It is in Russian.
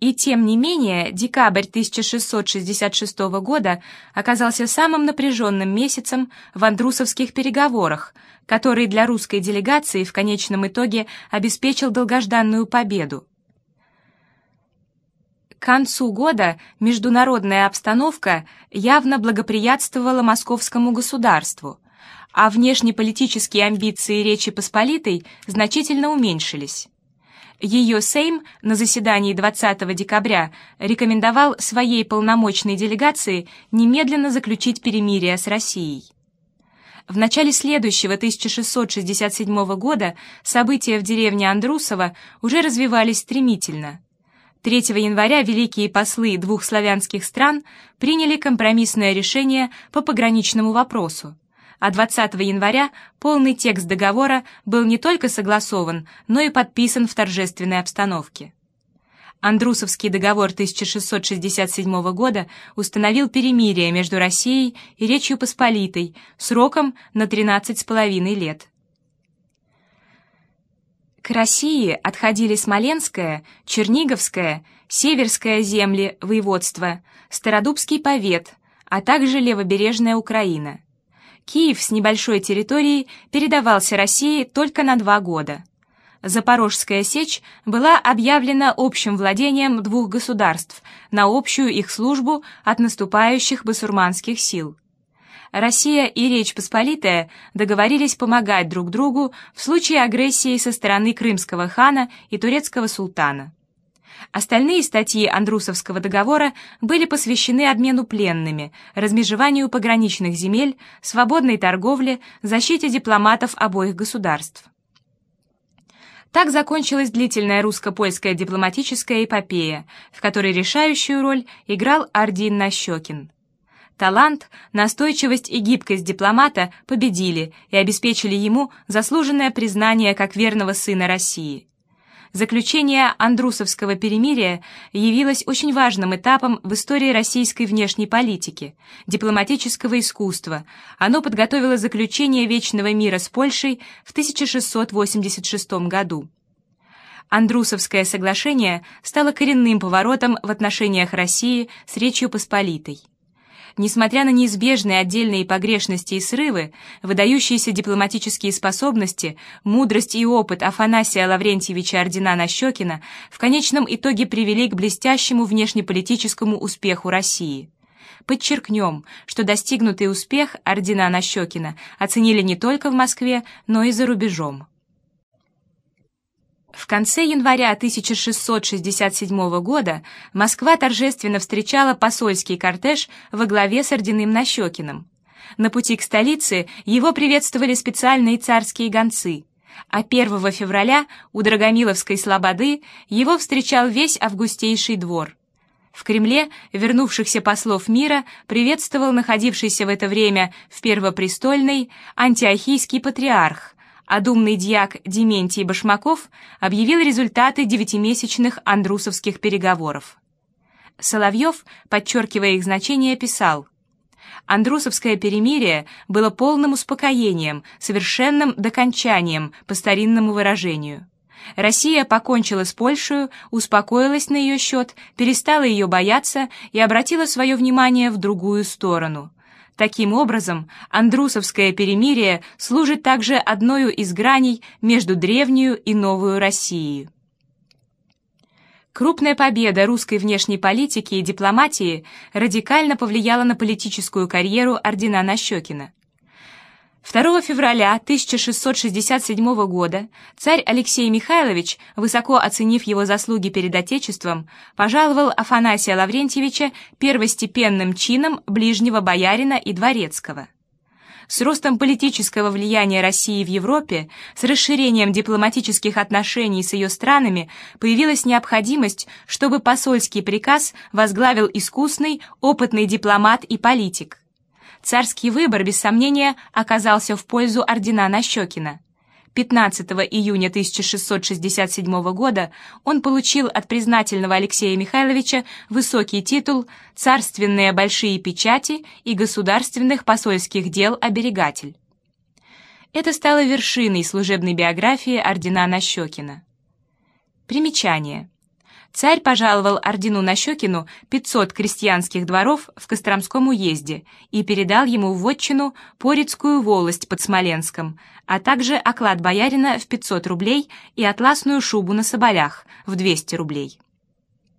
И тем не менее, декабрь 1666 года оказался самым напряженным месяцем в андрусовских переговорах, который для русской делегации в конечном итоге обеспечил долгожданную победу. К концу года международная обстановка явно благоприятствовала московскому государству, а внешнеполитические амбиции Речи Посполитой значительно уменьшились. Ее Сейм на заседании 20 декабря рекомендовал своей полномочной делегации немедленно заключить перемирие с Россией. В начале следующего 1667 года события в деревне Андрусово уже развивались стремительно. 3 января великие послы двух славянских стран приняли компромиссное решение по пограничному вопросу а 20 января полный текст договора был не только согласован, но и подписан в торжественной обстановке. Андрусовский договор 1667 года установил перемирие между Россией и Речью Посполитой сроком на 13,5 лет. К России отходили Смоленская, Черниговская, Северская земли, воеводство, Стародубский повет, а также левобережная Украина. Киев с небольшой территорией передавался России только на два года. Запорожская сечь была объявлена общим владением двух государств на общую их службу от наступающих басурманских сил. Россия и Речь Посполитая договорились помогать друг другу в случае агрессии со стороны крымского хана и турецкого султана. Остальные статьи Андрусовского договора были посвящены обмену пленными, размежеванию пограничных земель, свободной торговле, защите дипломатов обоих государств. Так закончилась длительная русско-польская дипломатическая эпопея, в которой решающую роль играл Ардин Нащекин. Талант, настойчивость и гибкость дипломата победили и обеспечили ему заслуженное признание как верного сына России. Заключение Андрусовского перемирия явилось очень важным этапом в истории российской внешней политики, дипломатического искусства. Оно подготовило заключение Вечного мира с Польшей в 1686 году. Андрусовское соглашение стало коренным поворотом в отношениях России с Речью Посполитой. Несмотря на неизбежные отдельные погрешности и срывы, выдающиеся дипломатические способности, мудрость и опыт Афанасия Лаврентьевича Ордена-Нащекина в конечном итоге привели к блестящему внешнеполитическому успеху России. Подчеркнем, что достигнутый успех Ордена Нащекина оценили не только в Москве, но и за рубежом. В конце января 1667 года Москва торжественно встречала посольский кортеж во главе с Орденым Нащекиным. На пути к столице его приветствовали специальные царские гонцы, а 1 февраля у Драгомиловской слободы его встречал весь августейший двор. В Кремле вернувшихся послов мира приветствовал находившийся в это время в Первопрестольной антиохийский патриарх, а думный дьяк Дементий Башмаков объявил результаты девятимесячных андрусовских переговоров. Соловьев, подчеркивая их значение, писал «Андрусовское перемирие было полным успокоением, совершенным докончанием, по старинному выражению». Россия покончила с Польшей, успокоилась на ее счет, перестала ее бояться и обратила свое внимание в другую сторону. Таким образом, Андрусовское перемирие служит также одной из граней между древнюю и новую Россией. Крупная победа русской внешней политики и дипломатии радикально повлияла на политическую карьеру ордена Нащекина. 2 февраля 1667 года царь Алексей Михайлович, высоко оценив его заслуги перед Отечеством, пожаловал Афанасия Лаврентьевича первостепенным чином ближнего боярина и дворецкого. С ростом политического влияния России в Европе, с расширением дипломатических отношений с ее странами появилась необходимость, чтобы посольский приказ возглавил искусный, опытный дипломат и политик – Царский выбор, без сомнения, оказался в пользу ордена Нащекина. 15 июня 1667 года он получил от признательного Алексея Михайловича высокий титул «Царственные большие печати и государственных посольских дел оберегатель». Это стало вершиной служебной биографии ордена Нащекина. Примечание. Царь пожаловал ордену Нащекину 500 крестьянских дворов в Костромском уезде и передал ему в вотчину Порицкую волость под Смоленском, а также оклад боярина в 500 рублей и атласную шубу на соболях в 200 рублей.